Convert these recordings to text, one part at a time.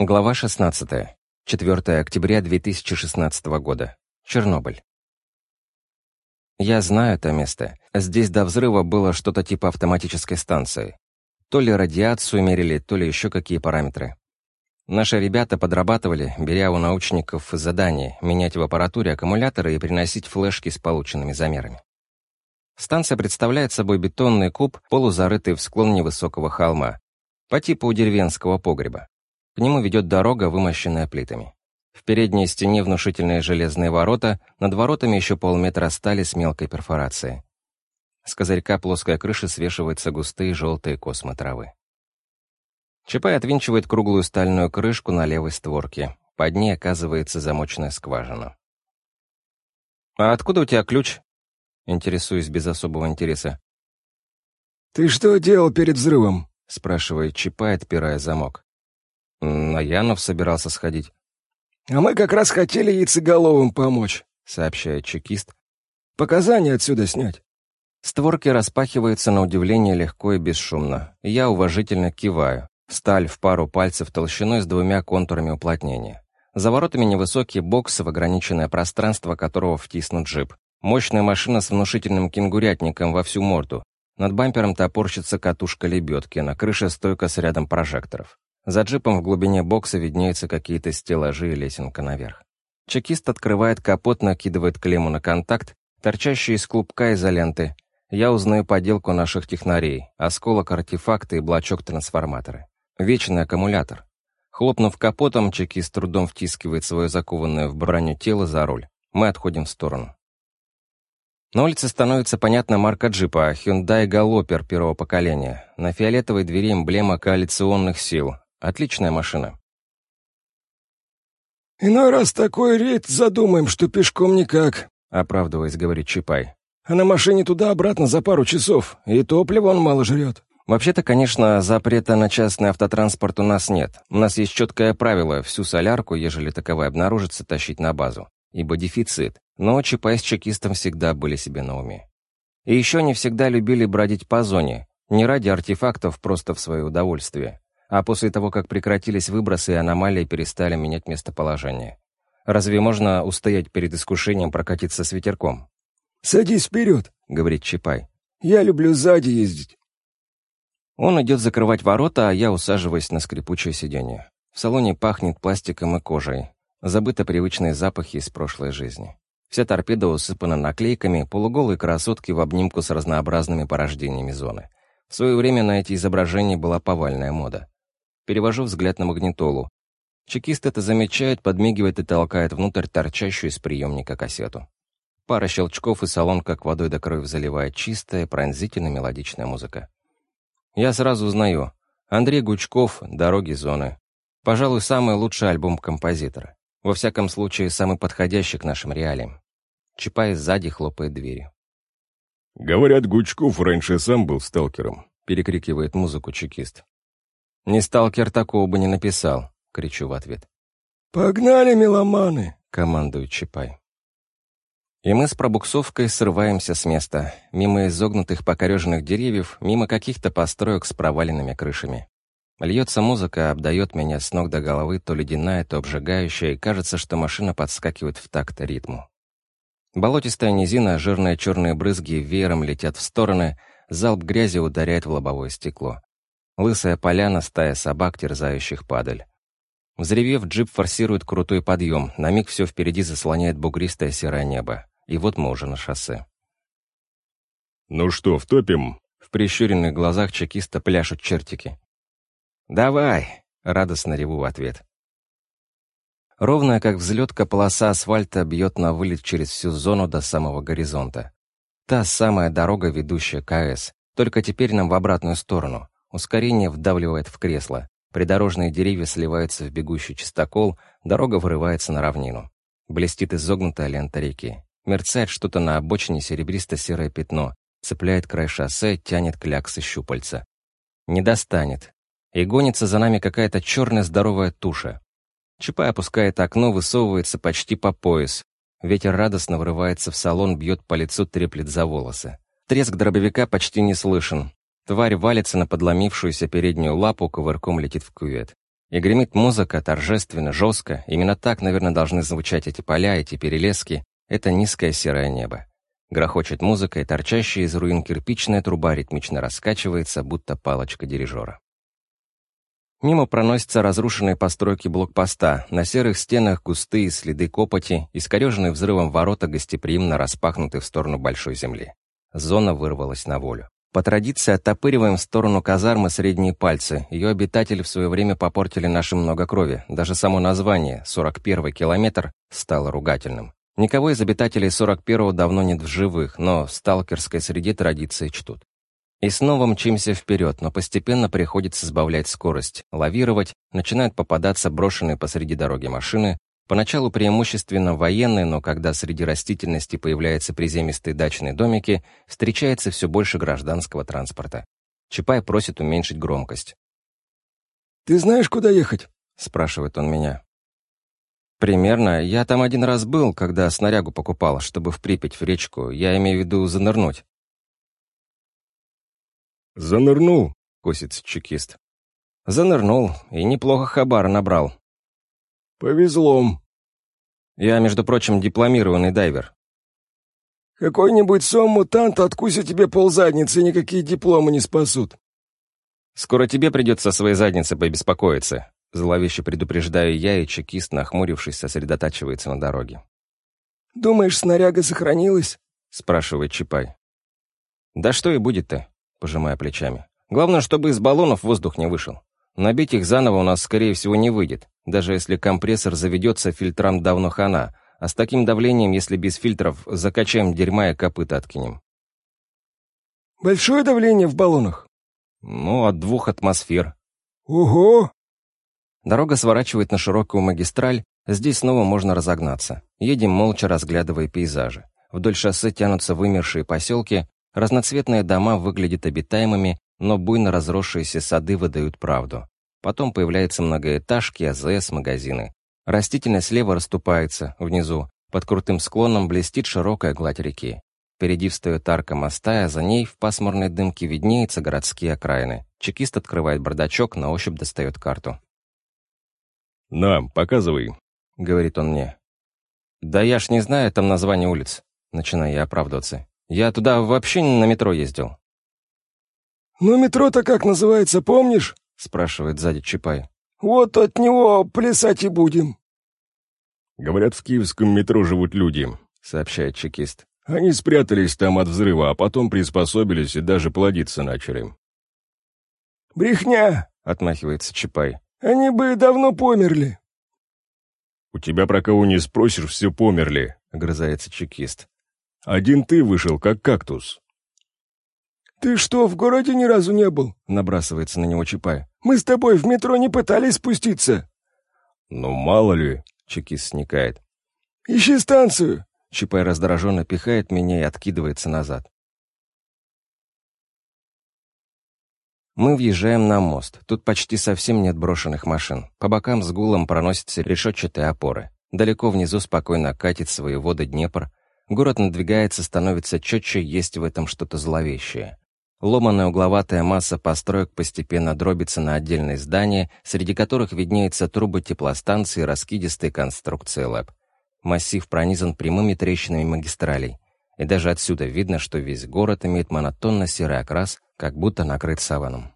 Глава 16. 4 октября 2016 года. Чернобыль. Я знаю это место. Здесь до взрыва было что-то типа автоматической станции. То ли радиацию мерили, то ли еще какие параметры. Наши ребята подрабатывали, беря у научников задание менять в аппаратуре аккумуляторы и приносить флешки с полученными замерами. Станция представляет собой бетонный куб, полузарытый в склон невысокого холма, по типу деревенского погреба. К нему ведет дорога, вымощенная плитами. В передней стене внушительные железные ворота, над воротами еще полметра стали с мелкой перфорацией. С козырька плоской крыши свешиваются густые желтые космы травы. Чапай отвинчивает круглую стальную крышку на левой створке. Под ней оказывается замочная скважина. «А откуда у тебя ключ?» Интересуюсь без особого интереса. «Ты что делал перед взрывом?» — спрашивает Чапай, отпирая замок. На Янов собирался сходить. «А мы как раз хотели яйцеголовым помочь», — сообщает чекист. «Показания отсюда снять». Створки распахиваются на удивление легко и бесшумно. Я уважительно киваю. Сталь в пару пальцев толщиной с двумя контурами уплотнения. За воротами невысокий бокс, в ограниченное пространство которого втиснут джип. Мощная машина с внушительным кенгурятником во всю морду. Над бампером топорщится катушка лебедки, на крыше стойка с рядом прожекторов. За джипом в глубине бокса виднеются какие-то стеллажи и лесенка наверх. Чекист открывает капот, накидывает клемму на контакт, торчащий из клубка изоленты. Я узнаю поделку наших технарей, осколок артефакта и блочок трансформатора. Вечный аккумулятор. Хлопнув капотом, чекист трудом втискивает свое закованное в броню тело за руль. Мы отходим в сторону. На улице становится понятна марка джипа Hyundai Galloper первого поколения. На фиолетовой двери эмблема коалиционных сил, Отличная машина. «Иной раз такой рейд задумаем, что пешком никак», — оправдываясь, говорит Чапай. «А на машине туда-обратно за пару часов, и топлива он мало жрет». Вообще-то, конечно, запрета на частный автотранспорт у нас нет. У нас есть четкое правило всю солярку, ежели таковая обнаружится, тащить на базу. Ибо дефицит. Но Чапай с чекистом всегда были себе на уме. И еще не всегда любили бродить по зоне. Не ради артефактов, просто в свое удовольствие а после того, как прекратились выбросы и аномалии перестали менять местоположение. Разве можно устоять перед искушением прокатиться с ветерком? «Садись вперед», — говорит Чапай. «Я люблю сзади ездить». Он идет закрывать ворота, а я усаживаюсь на скрипучее сиденье. В салоне пахнет пластиком и кожей. Забыты привычные запахи из прошлой жизни. Вся торпеда усыпана наклейками, полуголые красотки в обнимку с разнообразными порождениями зоны. В свое время на эти изображения была повальная мода. Перевожу взгляд на магнитолу. Чекист это замечает, подмигивает и толкает внутрь торчащую из приемника кассету. Пара щелчков, и салон как водой до крови заливает чистая, пронзительно мелодичная музыка. Я сразу узнаю. Андрей Гучков «Дороги зоны». Пожалуй, самый лучший альбом композитора. Во всяком случае, самый подходящий к нашим реалиям. Чапай сзади хлопает дверью. «Говорят, Гучков раньше сам был сталкером», — перекрикивает музыку чекист. «Не сталкер такого бы не написал», — кричу в ответ. «Погнали, меломаны!» — командует Чапай. И мы с пробуксовкой срываемся с места, мимо изогнутых покореженных деревьев, мимо каких-то построек с проваленными крышами. Льется музыка, обдает меня с ног до головы то ледяная, то обжигающая, и кажется, что машина подскакивает в такт ритму. Болотистая низина, жирные черные брызги веером летят в стороны, залп грязи ударяет в лобовое стекло. Лысая поляна, стая собак, терзающих падаль. Взревев, джип форсирует крутой подъем. На миг все впереди заслоняет бугристое серое небо. И вот мы уже на шоссе. «Ну что, втопим?» В прищуренных глазах чекиста пляшут чертики. «Давай!» — радостно реву в ответ. Ровная, как взлетка, полоса асфальта бьет на вылет через всю зону до самого горизонта. Та самая дорога, ведущая к АЭС, только теперь нам в обратную сторону. Ускорение вдавливает в кресло. Придорожные деревья сливаются в бегущий чистокол, дорога вырывается на равнину. Блестит изогнутая лента реки. Мерцает что-то на обочине серебристо-серое пятно. Цепляет край шоссе, тянет кляксы щупальца. Не достанет. И гонится за нами какая-то черная здоровая туша. Чапай опускает окно, высовывается почти по пояс. Ветер радостно врывается в салон, бьет по лицу, треплет за волосы. Треск дробовика почти не слышен. Тварь валится на подломившуюся переднюю лапу, ковырком летит в кювет. И гремит музыка торжественно, жестко. Именно так, наверное, должны звучать эти поля, эти перелески. Это низкое серое небо. Грохочет музыка, и торчащая из руин кирпичная труба ритмично раскачивается, будто палочка дирижера. Мимо проносятся разрушенные постройки блокпоста, на серых стенах густые следы копоти, искореженные взрывом ворота гостеприимно распахнуты в сторону большой земли. Зона вырвалась на волю. По традиции оттопыриваем в сторону казармы средние пальцы. Ее обитатели в свое время попортили наши много крови. Даже само название, 41-й километр, стало ругательным. Никого из обитателей 41-го давно нет в живых, но в сталкерской среде традиции чтут. И снова мчимся вперед, но постепенно приходится сбавлять скорость, лавировать, начинают попадаться брошенные посреди дороги машины, поначалу преимущественно военные, но когда среди растительности появляются приземистые дачные домики, встречается все больше гражданского транспорта. Чапай просит уменьшить громкость. «Ты знаешь, куда ехать?» — спрашивает он меня. «Примерно. Я там один раз был, когда снарягу покупал, чтобы в Припять в речку. Я имею в виду занырнуть». «Занырнул», — косится чекист. «Занырнул, и неплохо хабар набрал». «Повезло». «Я, между прочим, дипломированный дайвер». «Какой-нибудь сом-мутант откусит тебе ползадницы, и никакие дипломы не спасут». «Скоро тебе придется своей заднице побеспокоиться», Зловеще предупреждаю я, и чекист, нахмурившись, сосредотачивается на дороге. «Думаешь, снаряга сохранилась?» — спрашивает Чапай. «Да что и будет-то?» пожимая плечами. «Главное, чтобы из баллонов воздух не вышел. Набить их заново у нас, скорее всего, не выйдет. Даже если компрессор заведется, фильтрам давно хана. А с таким давлением, если без фильтров, закачаем дерьма и копыта откинем». «Большое давление в баллонах?» «Ну, от двух атмосфер». «Ого!» Дорога сворачивает на широкую магистраль, здесь снова можно разогнаться. Едем молча, разглядывая пейзажи. Вдоль шоссе тянутся вымершие поселки, Разноцветные дома выглядят обитаемыми, но буйно разросшиеся сады выдают правду. Потом появляются многоэтажки, АЗС, магазины. Растительность слева расступается, внизу. Под крутым склоном блестит широкая гладь реки. Впереди встает арка моста, а за ней в пасмурной дымке виднеются городские окраины. Чекист открывает бардачок, на ощупь достает карту. «На, показывай», — говорит он мне. «Да я ж не знаю там название улиц», — начинаю я оправдываться. Я туда вообще не на метро ездил». «Ну, метро-то как называется, помнишь?» — спрашивает сзади Чапай. «Вот от него плясать и будем». «Говорят, в киевском метро живут люди», — сообщает чекист. «Они спрятались там от взрыва, а потом приспособились и даже плодиться начали». «Брехня!» — отмахивается Чапай. «Они бы давно померли». «У тебя про кого не спросишь, все померли», — огрызается чекист. Один ты вышел, как кактус». «Ты что, в городе ни разу не был?» — набрасывается на него Чапай. «Мы с тобой в метро не пытались спуститься». «Ну, мало ли», — чекист сникает. «Ищи станцию!» — Чапай раздраженно пихает меня и откидывается назад. Мы въезжаем на мост. Тут почти совсем нет брошенных машин. По бокам с гулом проносятся решетчатые опоры. Далеко внизу спокойно катит свои воды Днепр, Город надвигается, становится четче, есть в этом что-то зловещее. Ломаная угловатая масса построек постепенно дробится на отдельные здания, среди которых виднеются трубы теплостанции и раскидистые конструкции ЛЭП. Массив пронизан прямыми трещинами магистралей. И даже отсюда видно, что весь город имеет монотонно-серый окрас, как будто накрыт саваном.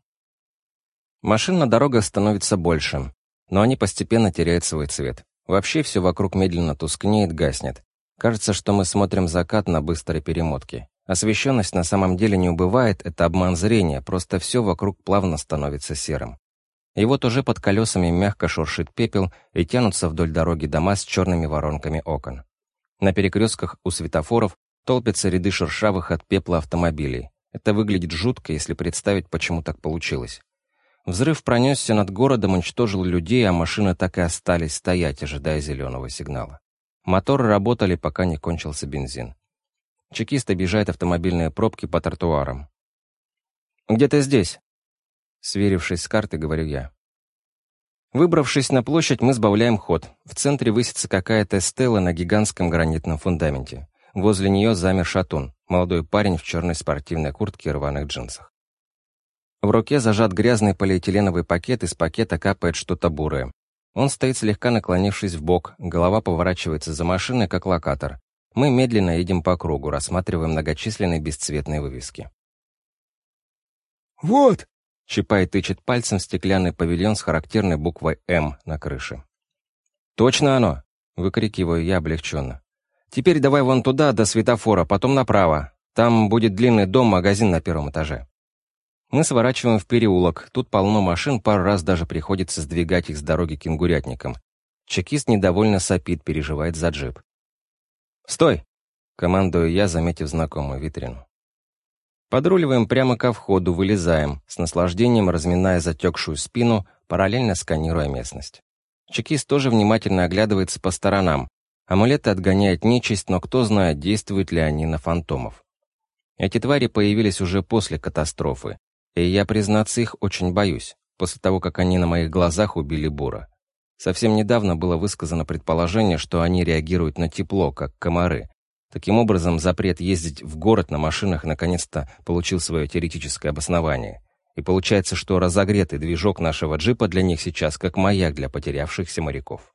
Машин на дорогах становится больше, но они постепенно теряют свой цвет. Вообще все вокруг медленно тускнеет, гаснет. Кажется, что мы смотрим закат на быстрой перемотке. Освещенность на самом деле не убывает, это обман зрения, просто все вокруг плавно становится серым. И вот уже под колесами мягко шуршит пепел и тянутся вдоль дороги дома с черными воронками окон. На перекрестках у светофоров толпятся ряды шершавых от пепла автомобилей. Это выглядит жутко, если представить, почему так получилось. Взрыв пронесся над городом, уничтожил людей, а машины так и остались стоять, ожидая зеленого сигнала. Моторы работали, пока не кончился бензин. Чекист объезжает автомобильные пробки по тротуарам. «Где-то здесь», — сверившись с картой, говорю я. Выбравшись на площадь, мы сбавляем ход. В центре высится какая-то стела на гигантском гранитном фундаменте. Возле нее замер шатун, молодой парень в черной спортивной куртке и рваных джинсах. В руке зажат грязный полиэтиленовый пакет, из пакета капает что-то бурое. Он стоит слегка наклонившись в бок, голова поворачивается за машиной, как локатор. Мы медленно едем по кругу, рассматривая многочисленные бесцветные вывески. «Вот!» — Чапай тычет пальцем в стеклянный павильон с характерной буквой «М» на крыше. «Точно оно!» — выкрикиваю я облегченно. «Теперь давай вон туда, до светофора, потом направо. Там будет длинный дом-магазин на первом этаже». Мы сворачиваем в переулок. Тут полно машин, пару раз даже приходится сдвигать их с дороги кенгурятником. Чекист недовольно сопит, переживает за джип. «Стой!» — командую я, заметив знакомую витрину. Подруливаем прямо ко входу, вылезаем, с наслаждением разминая затекшую спину, параллельно сканируя местность. Чекист тоже внимательно оглядывается по сторонам. Амулеты отгоняют нечисть, но кто знает, действуют ли они на фантомов. Эти твари появились уже после катастрофы, и я, признаться, их очень боюсь, после того, как они на моих глазах убили Бура. Совсем недавно было высказано предположение, что они реагируют на тепло, как комары. Таким образом, запрет ездить в город на машинах наконец-то получил свое теоретическое обоснование. И получается, что разогретый движок нашего джипа для них сейчас как маяк для потерявшихся моряков.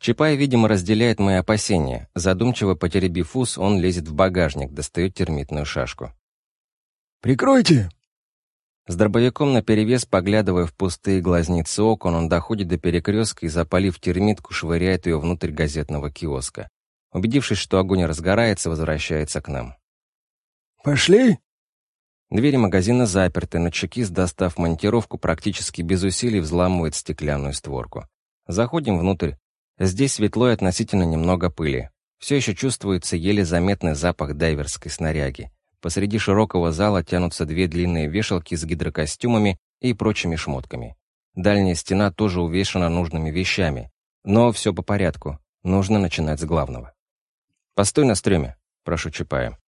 Чапай, видимо, разделяет мои опасения. Задумчиво потеребив ус, он лезет в багажник, достает термитную шашку. «Прикройте!» С дробовиком наперевес, поглядывая в пустые глазницы окон, он доходит до перекрестка и, запалив термитку, швыряет ее внутрь газетного киоска. Убедившись, что огонь разгорается, возвращается к нам. «Пошли?» Двери магазина заперты, но чекист, достав монтировку, практически без усилий взламывает стеклянную створку. Заходим внутрь. Здесь светло и относительно немного пыли. Все еще чувствуется еле заметный запах дайверской снаряги. Посреди широкого зала тянутся две длинные вешалки с гидрокостюмами и прочими шмотками. Дальняя стена тоже увешана нужными вещами. Но все по порядку. Нужно начинать с главного. «Постой на стреме», — прошу Чапая.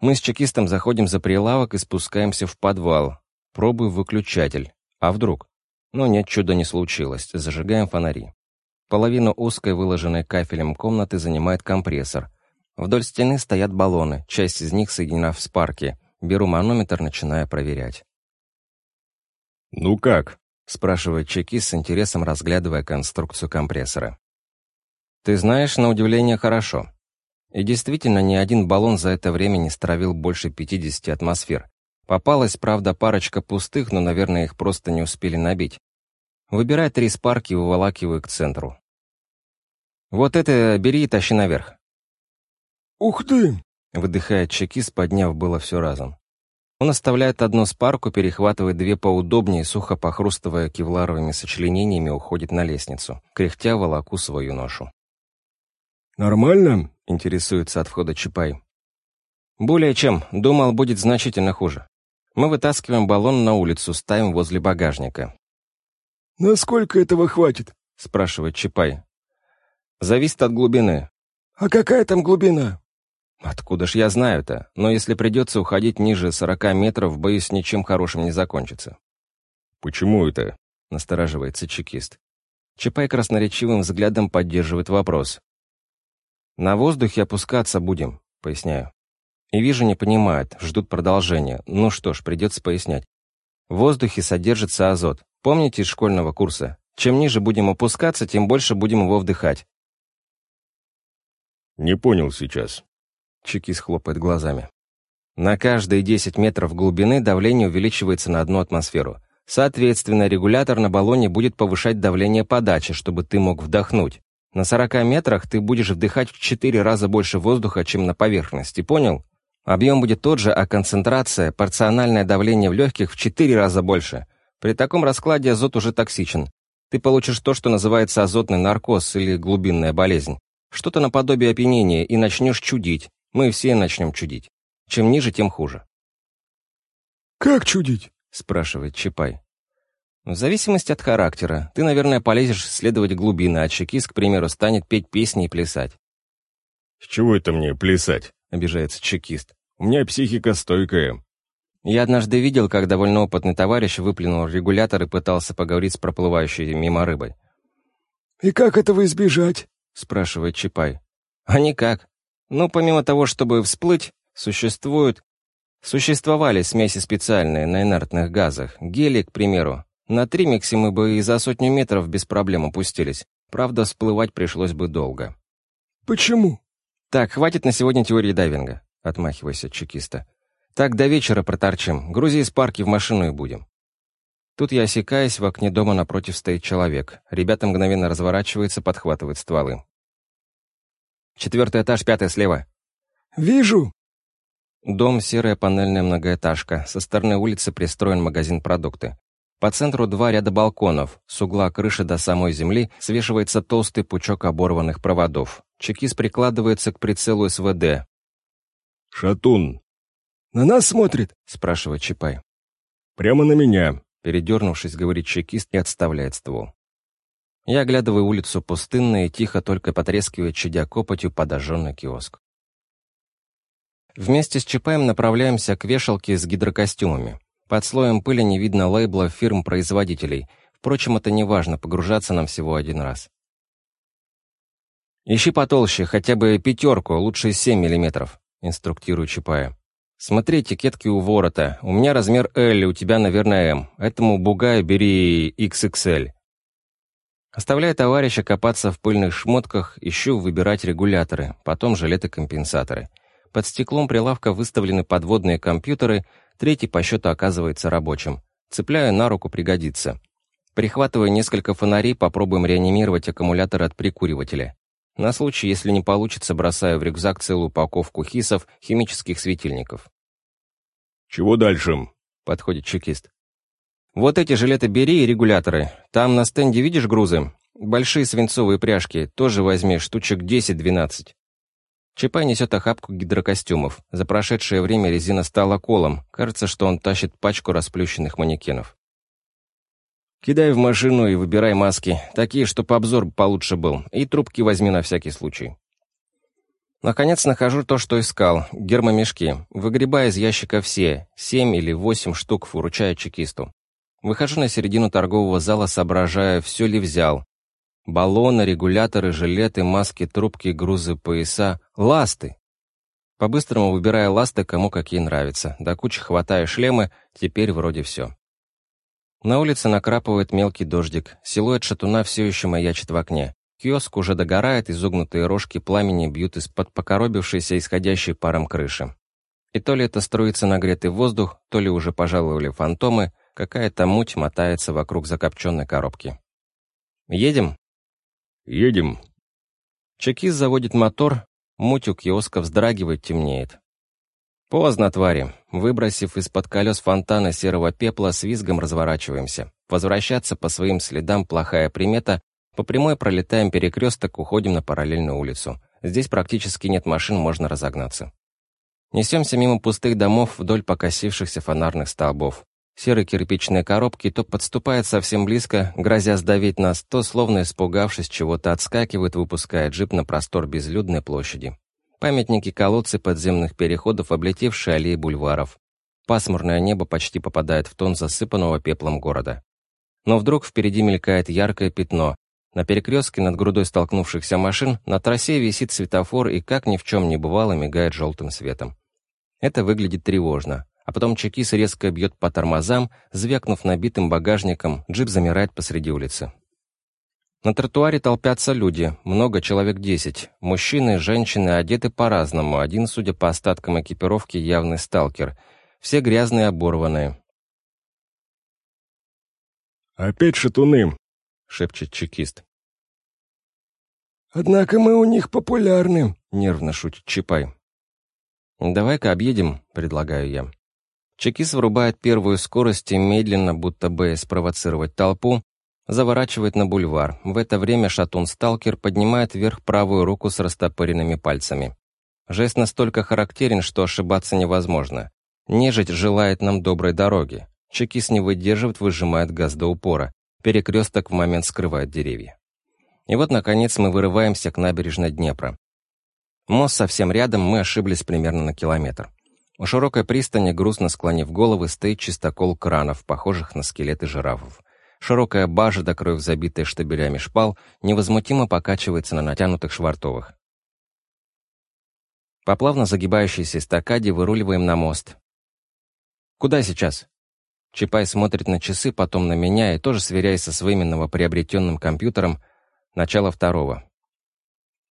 Мы с чекистом заходим за прилавок и спускаемся в подвал. Пробую выключатель. А вдруг? Но нет, чуда не случилось. Зажигаем фонари. Половину узкой, выложенной кафелем комнаты занимает компрессор. Вдоль стены стоят баллоны, часть из них соединена в спарке. Беру манометр, начиная проверять. «Ну как?» — спрашивает чекист с интересом, разглядывая конструкцию компрессора. «Ты знаешь, на удивление, хорошо. И действительно, ни один баллон за это время не стравил больше 50 атмосфер. Попалась, правда, парочка пустых, но, наверное, их просто не успели набить. Выбирай три спарки и выволакиваю к центру. Вот это бери и тащи наверх. «Ух ты!» — выдыхает чекист, подняв было все разом. Он оставляет одну спарку, перехватывает две поудобнее, сухо похрустывая кевларовыми сочленениями, уходит на лестницу, кряхтя волоку свою ношу. «Нормально?» — интересуется от входа Чапай. «Более чем. Думал, будет значительно хуже. Мы вытаскиваем баллон на улицу, ставим возле багажника». «Насколько этого хватит?» — спрашивает Чапай. «Зависит от глубины». «А какая там глубина?» Откуда ж я знаю-то? Но если придется уходить ниже сорока метров, боюсь, ничем хорошим не закончится. Почему это? Настораживается чекист. Чапай красноречивым взглядом поддерживает вопрос. На воздухе опускаться будем, поясняю. И вижу, не понимают, ждут продолжения. Ну что ж, придется пояснять. В воздухе содержится азот. Помните из школьного курса? Чем ниже будем опускаться, тем больше будем его вдыхать. Не понял сейчас. Чекист хлопает глазами. На каждые 10 метров глубины давление увеличивается на одну атмосферу. Соответственно, регулятор на баллоне будет повышать давление подачи, чтобы ты мог вдохнуть. На 40 метрах ты будешь вдыхать в 4 раза больше воздуха, чем на поверхности, понял? Объем будет тот же, а концентрация, порциональное давление в легких в 4 раза больше. При таком раскладе азот уже токсичен. Ты получишь то, что называется азотный наркоз или глубинная болезнь. Что-то наподобие опьянения, и начнешь чудить. Мы все начнем чудить. Чем ниже, тем хуже. «Как чудить?» — спрашивает Чапай. В зависимости от характера. Ты, наверное, полезешь исследовать глубины, а чекист, к примеру, станет петь песни и плясать. «С чего это мне плясать?» — обижается чекист. «У меня психика стойкая». Я однажды видел, как довольно опытный товарищ выплюнул регулятор и пытался поговорить с проплывающей мимо рыбой. «И как этого избежать?» — спрашивает Чапай. «А никак. Ну, помимо того, чтобы всплыть, существуют Существовали смеси специальные на инертных газах. Гелий, к примеру. На тримиксе мы бы и за сотню метров без проблем опустились. Правда, всплывать пришлось бы долго. «Почему?» «Так, хватит на сегодня теории дайвинга», — отмахивайся чекиста. «Так до вечера проторчим. Грузи из парки в машину и будем». Тут я осекаюсь, в окне дома напротив стоит человек. Ребята мгновенно разворачиваются, подхватывают стволы. «Четвертый этаж, пятый слева». «Вижу». Дом — серая панельная многоэтажка. Со стороны улицы пристроен магазин продукты. По центру два ряда балконов. С угла крыши до самой земли свешивается толстый пучок оборванных проводов. Чекист прикладывается к прицелу СВД. «Шатун!» «На нас смотрит?» — спрашивает Чапай. «Прямо на меня!» — передернувшись, говорит чекист и отставляет ствол. Я оглядываю улицу пустынно и тихо только потрескивает, чадя копотью подожженный киоск. Вместе с Чапаем направляемся к вешалке с гидрокостюмами. Под слоем пыли не видно лейбла фирм-производителей. Впрочем, это не важно, погружаться нам всего один раз. «Ищи потолще, хотя бы пятерку, лучше 7 миллиметров», — инструктирую Чапая. «Смотри этикетки у ворота. У меня размер L, у тебя, наверное, M. Этому бугаю бери XXL». Оставляя товарища копаться в пыльных шмотках, ищу выбирать регуляторы, потом жилеты-компенсаторы. Под стеклом прилавка выставлены подводные компьютеры, третий по счету оказывается рабочим. Цепляю на руку, пригодится. Прихватывая несколько фонарей, попробуем реанимировать аккумулятор от прикуривателя. На случай, если не получится, бросаю в рюкзак целую упаковку хисов, химических светильников. «Чего дальше?» — подходит чекист. «Вот эти жилеты бери и регуляторы. Там на стенде видишь грузы? Большие свинцовые пряжки. Тоже возьми, штучек 10-12». Чапай несет охапку гидрокостюмов. За прошедшее время резина стала колом. Кажется, что он тащит пачку расплющенных манекенов. Кидай в машину и выбирай маски, такие, чтобы обзор получше был, и трубки возьми на всякий случай. Наконец нахожу то, что искал, гермомешки. Выгребая из ящика все, семь или восемь штук, выручая чекисту. Выхожу на середину торгового зала, соображая, все ли взял. Баллоны, регуляторы, жилеты, маски, трубки, грузы, пояса. Ласты! По-быстрому выбирая ласты, кому какие нравятся. До кучи хватая шлемы, теперь вроде все. На улице накрапывает мелкий дождик. Силуэт шатуна все еще маячит в окне. Киоск уже догорает, изогнутые рожки пламени бьют из-под покоробившейся исходящей паром крыши. И то ли это струится нагретый воздух, то ли уже пожаловали фантомы, какая-то муть мотается вокруг закопченной коробки. «Едем?» «Едем». Чекист заводит мотор, муть у киоска вздрагивает, темнеет. Поздно, твари. Выбросив из-под колес фонтана серого пепла, с визгом разворачиваемся. Возвращаться по своим следам плохая примета. По прямой пролетаем перекресток, уходим на параллельную улицу. Здесь практически нет машин, можно разогнаться. Несемся мимо пустых домов вдоль покосившихся фонарных столбов. Серые кирпичные коробки то подступают совсем близко, грозя сдавить нас, то, словно испугавшись чего-то, отскакивают, выпуская джип на простор безлюдной площади. Памятники колодцы подземных переходов, облетевшие аллеи бульваров. Пасмурное небо почти попадает в тон засыпанного пеплом города. Но вдруг впереди мелькает яркое пятно. На перекрестке над грудой столкнувшихся машин на трассе висит светофор и, как ни в чем не бывало, мигает желтым светом. Это выглядит тревожно. А потом чекис резко бьет по тормозам, звякнув набитым багажником, джип замирает посреди улицы. На тротуаре толпятся люди, много человек десять. Мужчины и женщины одеты по-разному, один, судя по остаткам экипировки, явный сталкер. Все грязные, оборванные. «Опять шатуны», — шепчет чекист. «Однако мы у них популярны», — нервно шутит Чапай. «Давай-ка объедем», — предлагаю я. Чекист врубает первую скорость и медленно, будто бы спровоцировать толпу, Заворачивает на бульвар. В это время шатун-сталкер поднимает вверх правую руку с растопыренными пальцами. Жест настолько характерен, что ошибаться невозможно. Нежить желает нам доброй дороги. Чекист не выдерживает, выжимает газ до упора. Перекресток в момент скрывает деревья. И вот, наконец, мы вырываемся к набережной Днепра. Мост совсем рядом, мы ошиблись примерно на километр. У широкой пристани, грустно склонив головы, стоит чистокол кранов, похожих на скелеты жирафов. Широкая бажа, до краев забитая штабелями шпал, невозмутимо покачивается на натянутых швартовых. По плавно загибающейся эстакаде выруливаем на мост. Куда сейчас?» Чапай смотрит на часы, потом на меня и тоже сверяясь со своим новоприобретенным компьютером, начало второго.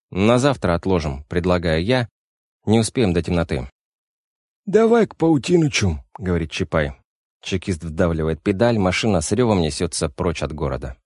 «На завтра отложим», — предлагаю я. «Не успеем до темноты». «Давай к Паутинычу», — говорит Чапай. Чекист вдавливает педаль, машина с ревом несется прочь от города.